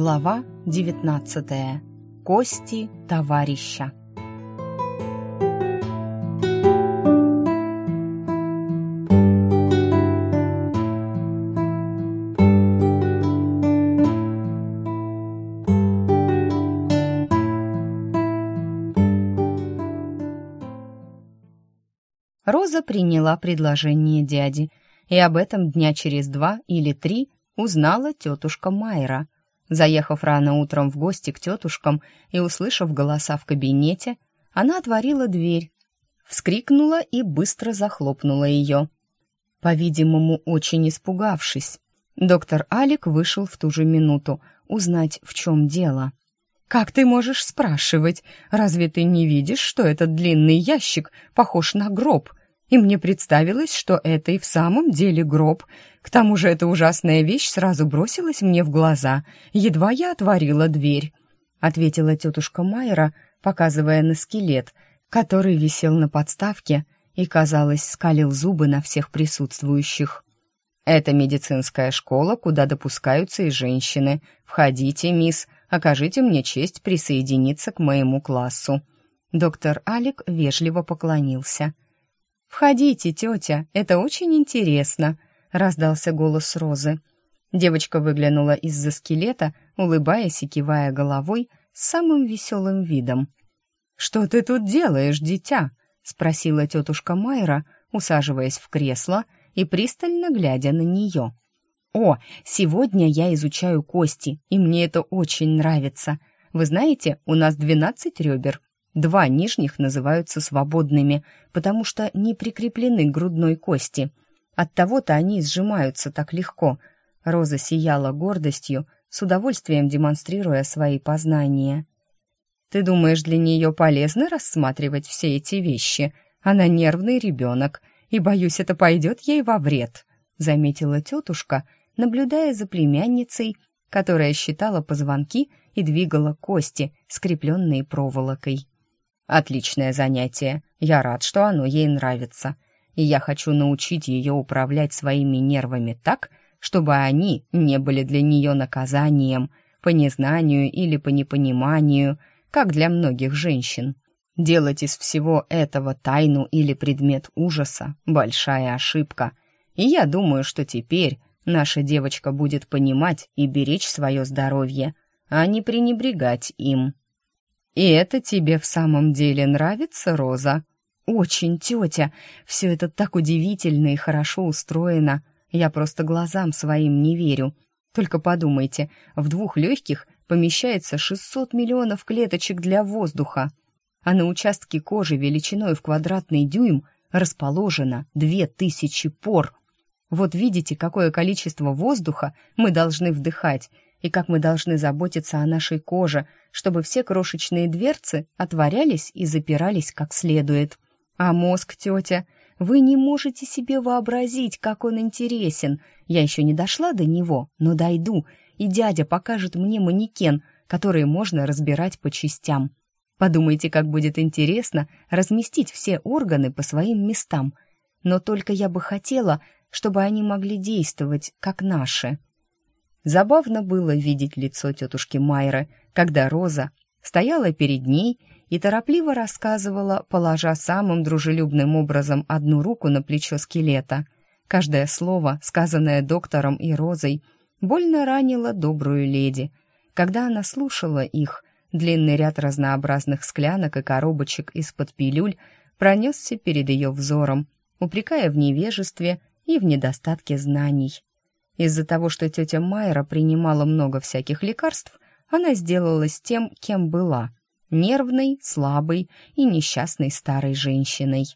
Глава 19. Кости товарища. Роза приняла предложение дяди, и об этом дня через два или три узнала тетушка Майра – Заехав рано утром в гости к тетушкам и услышав голоса в кабинете, она отворила дверь, вскрикнула и быстро захлопнула ее. По-видимому, очень испугавшись, доктор Алик вышел в ту же минуту узнать, в чем дело. «Как ты можешь спрашивать? Разве ты не видишь, что этот длинный ящик похож на гроб?» И мне представилось, что это и в самом деле гроб. К тому же эта ужасная вещь сразу бросилась мне в глаза, едва я отворила дверь», — ответила тетушка Майера, показывая на скелет, который висел на подставке и, казалось, скалил зубы на всех присутствующих. «Это медицинская школа, куда допускаются и женщины. Входите, мисс, окажите мне честь присоединиться к моему классу». Доктор Алик вежливо поклонился — «Входите, тетя, это очень интересно», — раздался голос Розы. Девочка выглянула из-за скелета, улыбаясь и кивая головой с самым веселым видом. «Что ты тут делаешь, дитя?» — спросила тетушка Майра, усаживаясь в кресло и пристально глядя на нее. «О, сегодня я изучаю кости, и мне это очень нравится. Вы знаете, у нас двенадцать ребер, Два нижних называются свободными, потому что не прикреплены к грудной кости. Оттого-то они сжимаются так легко. Роза сияла гордостью, с удовольствием демонстрируя свои познания. «Ты думаешь, для нее полезно рассматривать все эти вещи? Она нервный ребенок, и, боюсь, это пойдет ей во вред», заметила тетушка, наблюдая за племянницей, которая считала позвонки и двигала кости, скрепленные проволокой. Отличное занятие. Я рад, что оно ей нравится. И я хочу научить ее управлять своими нервами так, чтобы они не были для нее наказанием по незнанию или по непониманию, как для многих женщин. Делать из всего этого тайну или предмет ужаса – большая ошибка. И я думаю, что теперь наша девочка будет понимать и беречь свое здоровье, а не пренебрегать им. «И это тебе в самом деле нравится, Роза?» «Очень, тетя. Все это так удивительно и хорошо устроено. Я просто глазам своим не верю. Только подумайте, в двух легких помещается 600 миллионов клеточек для воздуха, а на участке кожи величиной в квадратный дюйм расположено 2000 пор. Вот видите, какое количество воздуха мы должны вдыхать, и как мы должны заботиться о нашей коже, чтобы все крошечные дверцы отворялись и запирались как следует. А мозг, тетя, вы не можете себе вообразить, как он интересен. Я еще не дошла до него, но дойду, и дядя покажет мне манекен, который можно разбирать по частям. Подумайте, как будет интересно разместить все органы по своим местам. Но только я бы хотела, чтобы они могли действовать, как наши. Забавно было видеть лицо тетушки Майры, когда Роза стояла перед ней и торопливо рассказывала, положа самым дружелюбным образом одну руку на плечо скелета. Каждое слово, сказанное доктором и Розой, больно ранило добрую леди. Когда она слушала их, длинный ряд разнообразных склянок и коробочек из-под пилюль пронесся перед ее взором, упрекая в невежестве и в недостатке знаний. Из-за того, что тетя Майра принимала много всяких лекарств, она сделалась тем, кем была — нервной, слабой и несчастной старой женщиной.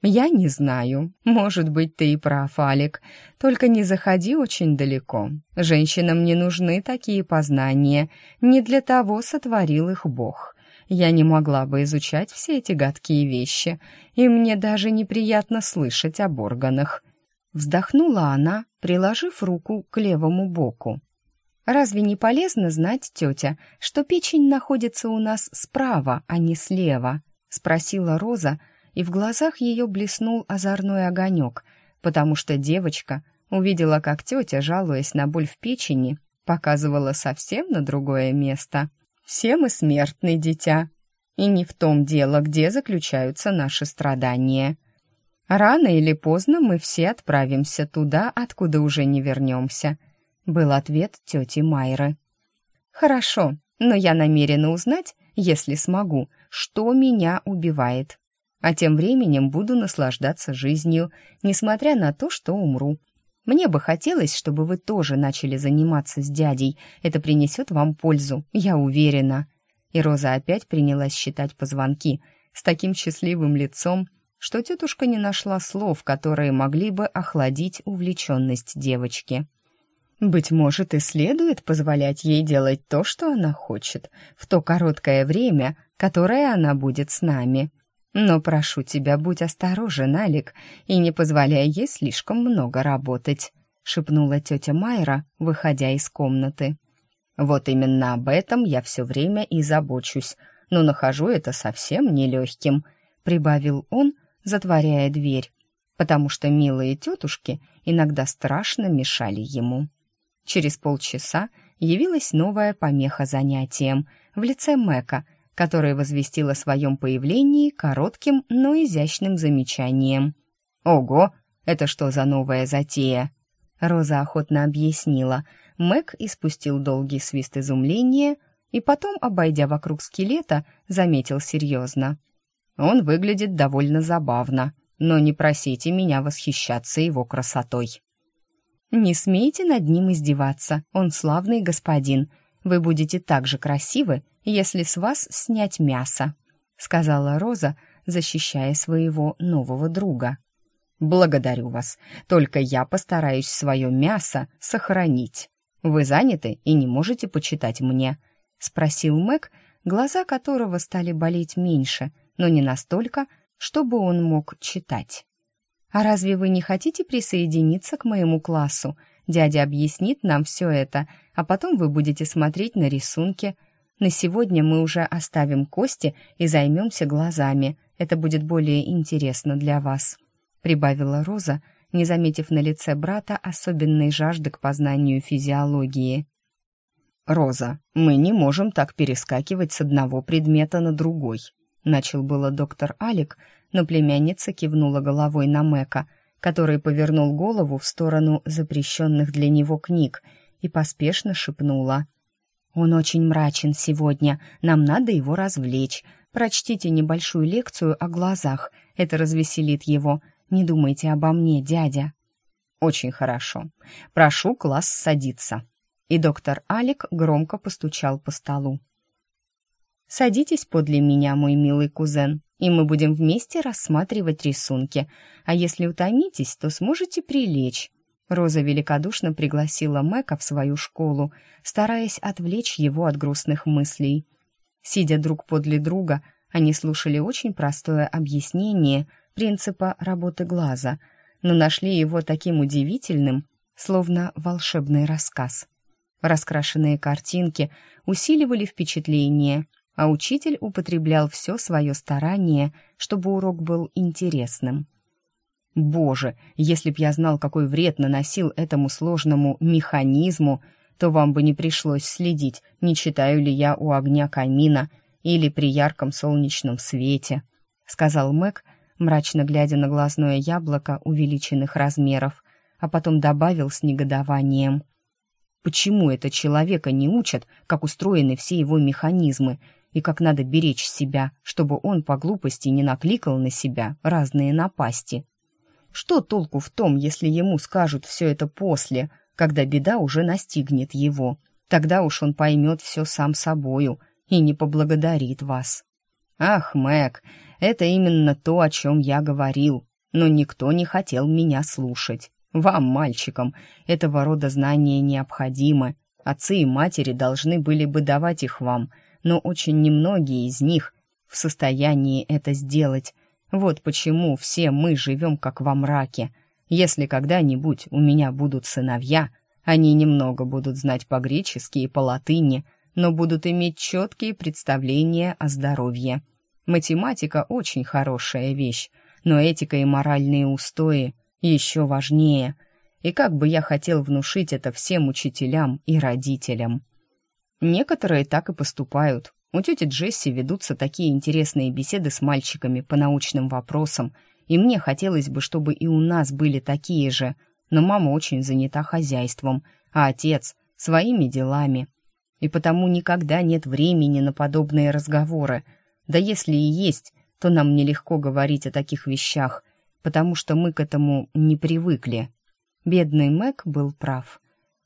«Я не знаю. Может быть, ты и прав, Алик. Только не заходи очень далеко. Женщинам не нужны такие познания. Не для того сотворил их Бог. Я не могла бы изучать все эти гадкие вещи, и мне даже неприятно слышать об органах. Вздохнула она, приложив руку к левому боку. «Разве не полезно знать, тетя, что печень находится у нас справа, а не слева?» — спросила Роза, и в глазах ее блеснул озорной огонек, потому что девочка увидела, как тетя, жалуясь на боль в печени, показывала совсем на другое место. Все мы смертны, дитя. И не в том дело, где заключаются наши страдания. Рано или поздно мы все отправимся туда, откуда уже не вернемся, был ответ тети Майры. Хорошо, но я намерена узнать, если смогу, что меня убивает. А тем временем буду наслаждаться жизнью, несмотря на то, что умру. Мне бы хотелось, чтобы вы тоже начали заниматься с дядей. Это принесет вам пользу, я уверена». И Роза опять принялась считать позвонки с таким счастливым лицом, что тетушка не нашла слов, которые могли бы охладить увлеченность девочки. Быть может, и следует позволять ей делать то, что она хочет, в то короткое время, которое она будет с нами. Но прошу тебя, будь осторожен, Алик, и не позволяй ей слишком много работать», — шепнула тетя Майра, выходя из комнаты. «Вот именно об этом я все время и забочусь, но нахожу это совсем нелегким», — прибавил он, затворяя дверь, потому что милые тетушки иногда страшно мешали ему. Через полчаса явилась новая помеха занятиям в лице Мэка — которая возвестила о своем появлении коротким, но изящным замечанием. «Ого, это что за новая затея?» Роза охотно объяснила. Мэг испустил долгий свист изумления и потом, обойдя вокруг скелета, заметил серьезно. «Он выглядит довольно забавно, но не просите меня восхищаться его красотой». «Не смейте над ним издеваться, он славный господин. Вы будете так же красивы, если с вас снять мясо», — сказала Роза, защищая своего нового друга. «Благодарю вас, только я постараюсь свое мясо сохранить. Вы заняты и не можете почитать мне?» — спросил Мэг, глаза которого стали болеть меньше, но не настолько, чтобы он мог читать. «А разве вы не хотите присоединиться к моему классу? Дядя объяснит нам все это, а потом вы будете смотреть на рисунки», на сегодня мы уже оставим кости и займемся глазами. Это будет более интересно для вас», — прибавила Роза, не заметив на лице брата особенной жажды к познанию физиологии. «Роза, мы не можем так перескакивать с одного предмета на другой», — начал было доктор Алик, но племянница кивнула головой на Мэка, который повернул голову в сторону запрещенных для него книг и поспешно шепнула — он очень мрачен сегодня, нам надо его развлечь. Прочтите небольшую лекцию о глазах, это развеселит его. Не думайте обо мне, дядя». «Очень хорошо. Прошу класс садиться». И доктор Алик громко постучал по столу. «Садитесь подле меня, мой милый кузен, и мы будем вместе рассматривать рисунки. А если утомитесь, то сможете прилечь. Роза великодушно пригласила Мэка в свою школу, стараясь отвлечь его от грустных мыслей. Сидя друг подле друга, они слушали очень простое объяснение принципа работы глаза, но нашли его таким удивительным, словно волшебный рассказ. Раскрашенные картинки усиливали впечатление, а учитель употреблял все свое старание, чтобы урок был интересным. Боже, если б я знал, какой вред наносил этому сложному механизму, то вам бы не пришлось следить, не читаю ли я у огня камина или при ярком солнечном свете», — сказал Мэг, мрачно глядя на глазное яблоко увеличенных размеров, а потом добавил с негодованием. «Почему это человека не учат, как устроены все его механизмы, и как надо беречь себя, чтобы он по глупости не накликал на себя разные напасти?» Что толку в том, если ему скажут все это после, когда беда уже настигнет его? Тогда уж он поймет все сам собою и не поблагодарит вас. Ах, Мэг, это именно то, о чем я говорил, но никто не хотел меня слушать. Вам, мальчикам, этого рода знания необходимы. Отцы и матери должны были бы давать их вам, но очень немногие из них в состоянии это сделать, вот почему все мы живем как во мраке. Если когда-нибудь у меня будут сыновья, они немного будут знать по-гречески и по-латыни, но будут иметь четкие представления о здоровье. Математика очень хорошая вещь, но этика и моральные устои еще важнее. И как бы я хотел внушить это всем учителям и родителям. Некоторые так и поступают. У тети Джесси ведутся такие интересные беседы с мальчиками по научным вопросам, и мне хотелось бы, чтобы и у нас были такие же, но мама очень занята хозяйством, а отец — своими делами. И потому никогда нет времени на подобные разговоры. Да если и есть, то нам нелегко говорить о таких вещах, потому что мы к этому не привыкли. Бедный Мэг был прав.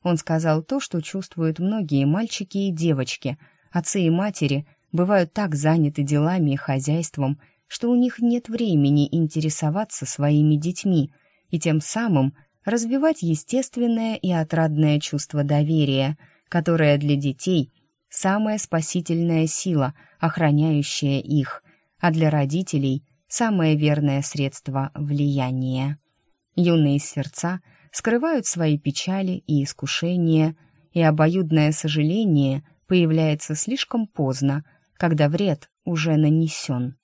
Он сказал то, что чувствуют многие мальчики и девочки. Отцы и матери бывают так заняты делами и хозяйством, что у них нет времени интересоваться своими детьми и тем самым развивать естественное и отрадное чувство доверия, которое для детей – самая спасительная сила, охраняющая их, а для родителей – самое верное средство влияния. Юные сердца – скрывают свои печали и искушения, и обоюдное сожаление появляется слишком поздно, когда вред уже нанесен.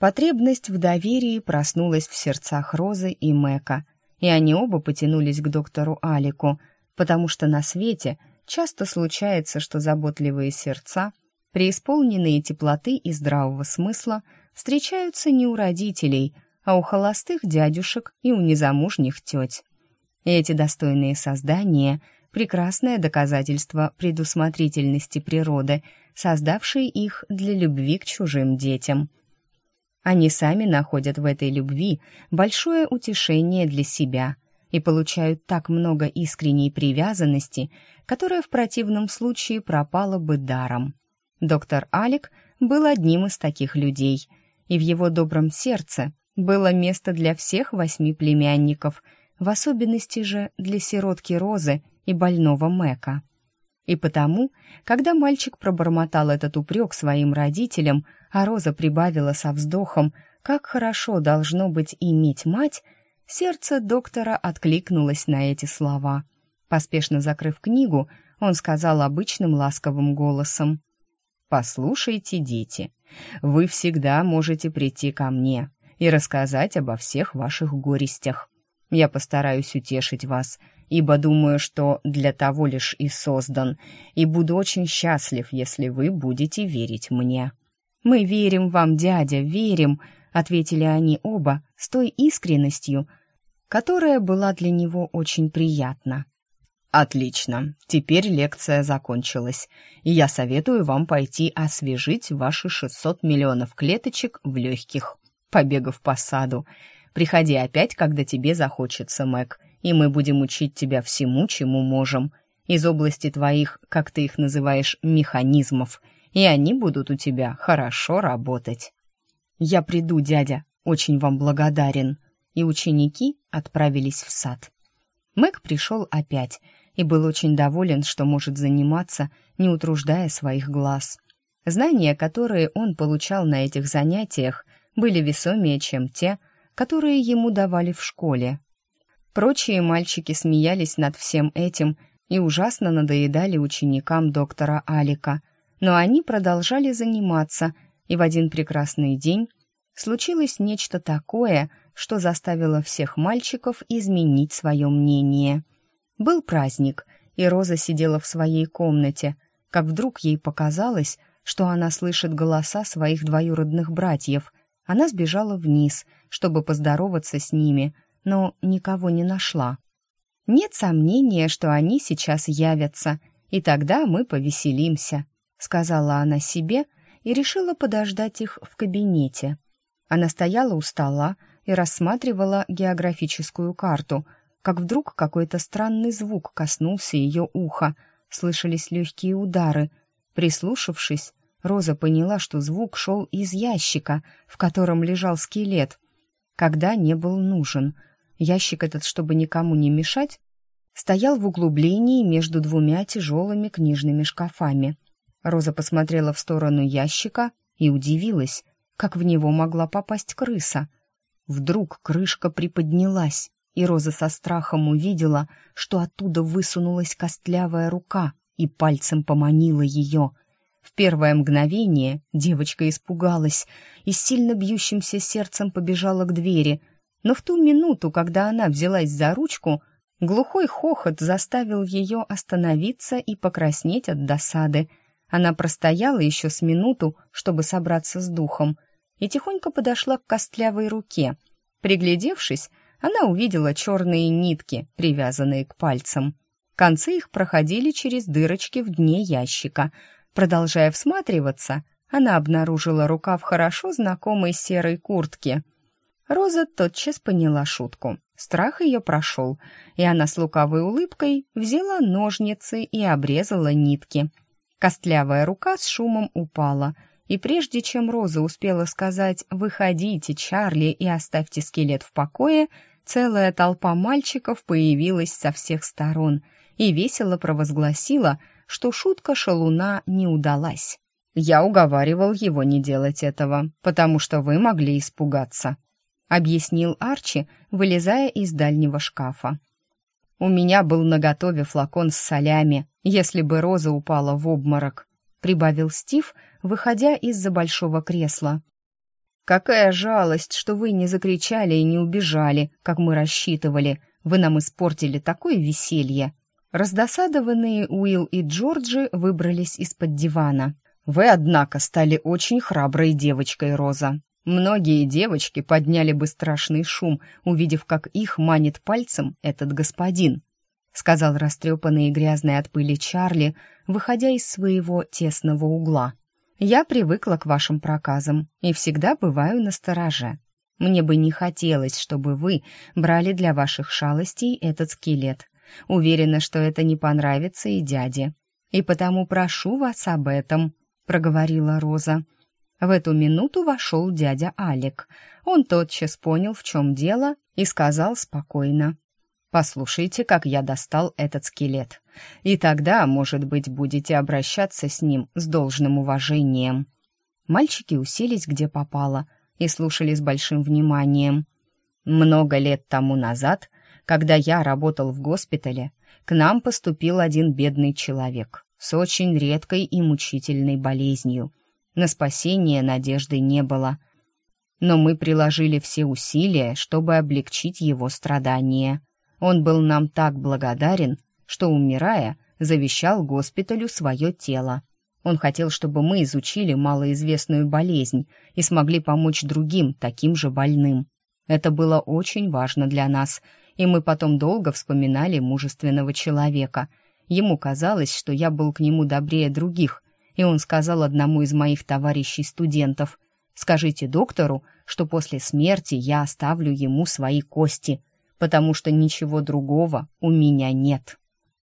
Потребность в доверии проснулась в сердцах Розы и Мэка, и они оба потянулись к доктору Алику, потому что на свете часто случается, что заботливые сердца, преисполненные теплоты и здравого смысла, встречаются не у родителей, а у холостых дядюшек и у незамужних теть. Эти достойные создания — прекрасное доказательство предусмотрительности природы, создавшей их для любви к чужим детям. Они сами находят в этой любви большое утешение для себя и получают так много искренней привязанности, которая в противном случае пропала бы даром. Доктор Алик был одним из таких людей, и в его добром сердце было место для всех восьми племянников — в особенности же для сиротки Розы и больного Мэка. И потому, когда мальчик пробормотал этот упрек своим родителям, а Роза прибавила со вздохом, как хорошо должно быть иметь мать, сердце доктора откликнулось на эти слова. Поспешно закрыв книгу, он сказал обычным ласковым голосом. «Послушайте, дети, вы всегда можете прийти ко мне и рассказать обо всех ваших горестях. Я постараюсь утешить вас, ибо думаю, что для того лишь и создан, и буду очень счастлив, если вы будете верить мне». «Мы верим вам, дядя, верим», — ответили они оба с той искренностью, которая была для него очень приятна. «Отлично. Теперь лекция закончилась, и я советую вам пойти освежить ваши 600 миллионов клеточек в легких, побегав по саду, Приходи опять, когда тебе захочется, Мэг, и мы будем учить тебя всему, чему можем. Из области твоих, как ты их называешь, механизмов, и они будут у тебя хорошо работать. Я приду, дядя, очень вам благодарен. И ученики отправились в сад. Мэг пришел опять и был очень доволен, что может заниматься, не утруждая своих глаз. Знания, которые он получал на этих занятиях, были весомее, чем те, которые ему давали в школе. Прочие мальчики смеялись над всем этим и ужасно надоедали ученикам доктора Алика, но они продолжали заниматься, и в один прекрасный день случилось нечто такое, что заставило всех мальчиков изменить свое мнение. Был праздник, и Роза сидела в своей комнате, как вдруг ей показалось, что она слышит голоса своих двоюродных братьев. Она сбежала вниз чтобы поздороваться с ними, но никого не нашла. Нет сомнения, что они сейчас явятся, и тогда мы повеселимся, сказала она себе и решила подождать их в кабинете. Она стояла у стола и рассматривала географическую карту, как вдруг какой-то странный звук коснулся ее уха, слышались легкие удары. Прислушавшись, Роза поняла, что звук шел из ящика, в котором лежал скелет когда не был нужен. Ящик этот, чтобы никому не мешать, стоял в углублении между двумя тяжелыми книжными шкафами. Роза посмотрела в сторону ящика и удивилась, как в него могла попасть крыса. Вдруг крышка приподнялась, и Роза со страхом увидела, что оттуда высунулась костлявая рука и пальцем поманила ее — первое мгновение девочка испугалась и с сильно бьющимся сердцем побежала к двери, но в ту минуту, когда она взялась за ручку, Глухой хохот заставил ее остановиться и покраснеть от досады. Она простояла еще с минуту, чтобы собраться с духом, и тихонько подошла к костлявой руке. Приглядевшись, она увидела черные нитки, привязанные к пальцам. Концы их проходили через дырочки в дне ящика. Продолжая всматриваться, она обнаружила рукав хорошо знакомой серой куртки. Роза тотчас поняла шутку. Страх ее прошел, и она с лукавой улыбкой взяла ножницы и обрезала нитки. Костлявая рука с шумом упала, и прежде чем Роза успела сказать «Выходите, Чарли, и оставьте скелет в покое», целая толпа мальчиков появилась со всех сторон и весело провозгласила, что шутка шалуна не удалась. «Я уговаривал его не делать этого, потому что вы могли испугаться», объяснил Арчи, вылезая из дальнего шкафа. «У меня был наготове флакон с солями, если бы Роза упала в обморок», прибавил Стив, выходя из-за большого кресла. «Какая жалость, что вы не закричали и не убежали, как мы рассчитывали. Вы нам испортили такое веселье». Раздосадованные Уилл и Джорджи выбрались из-под дивана. «Вы, однако, стали очень храброй девочкой, Роза. Многие девочки подняли бы страшный шум, увидев, как их манит пальцем этот господин», сказал растрепанный и грязный от пыли Чарли, выходя из своего тесного угла. Я привыкла к вашим проказам и всегда бываю на стороже. Мне бы не хотелось, чтобы вы брали для ваших шалостей этот скелет. Уверена, что это не понравится и дяде. И потому прошу вас об этом», — проговорила Роза. В эту минуту вошел дядя Алик. Он тотчас понял, в чем дело, и сказал спокойно. Послушайте, как я достал этот скелет. И тогда, может быть, будете обращаться с ним с должным уважением». Мальчики уселись где попало и слушали с большим вниманием. Много лет тому назад, когда я работал в госпитале, к нам поступил один бедный человек с очень редкой и мучительной болезнью. На спасение надежды не было. Но мы приложили все усилия, чтобы облегчить его страдания. Он был нам так благодарен, что, умирая, завещал госпиталю свое тело. Он хотел, чтобы мы изучили малоизвестную болезнь и смогли помочь другим, таким же больным. Это было очень важно для нас, и мы потом долго вспоминали мужественного человека. Ему казалось, что я был к нему добрее других, и он сказал одному из моих товарищей-студентов, «Скажите доктору, что после смерти я оставлю ему свои кости потому что ничего другого у меня нет.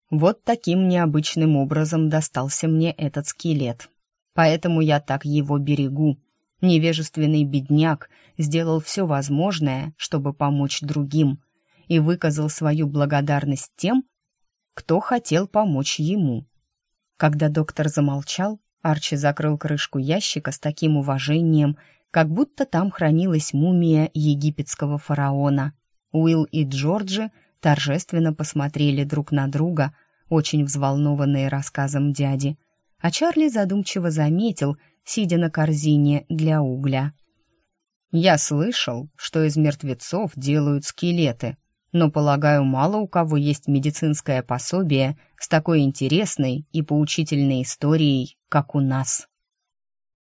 Вот таким необычным образом достался мне этот скелет. Поэтому я так его берегу. Невежественный бедняк сделал все возможное, чтобы помочь другим, и выказал свою благодарность тем, кто хотел помочь ему. Когда доктор замолчал, Арчи закрыл крышку ящика с таким уважением, как будто там хранилась мумия египетского фараона. Уилл и Джорджи торжественно посмотрели друг на друга, очень взволнованные рассказом дяди, а Чарли задумчиво заметил, сидя на корзине для угля. «Я слышал, что из мертвецов делают скелеты, но, полагаю, мало у кого есть медицинское пособие с такой интересной и поучительной историей, как у нас».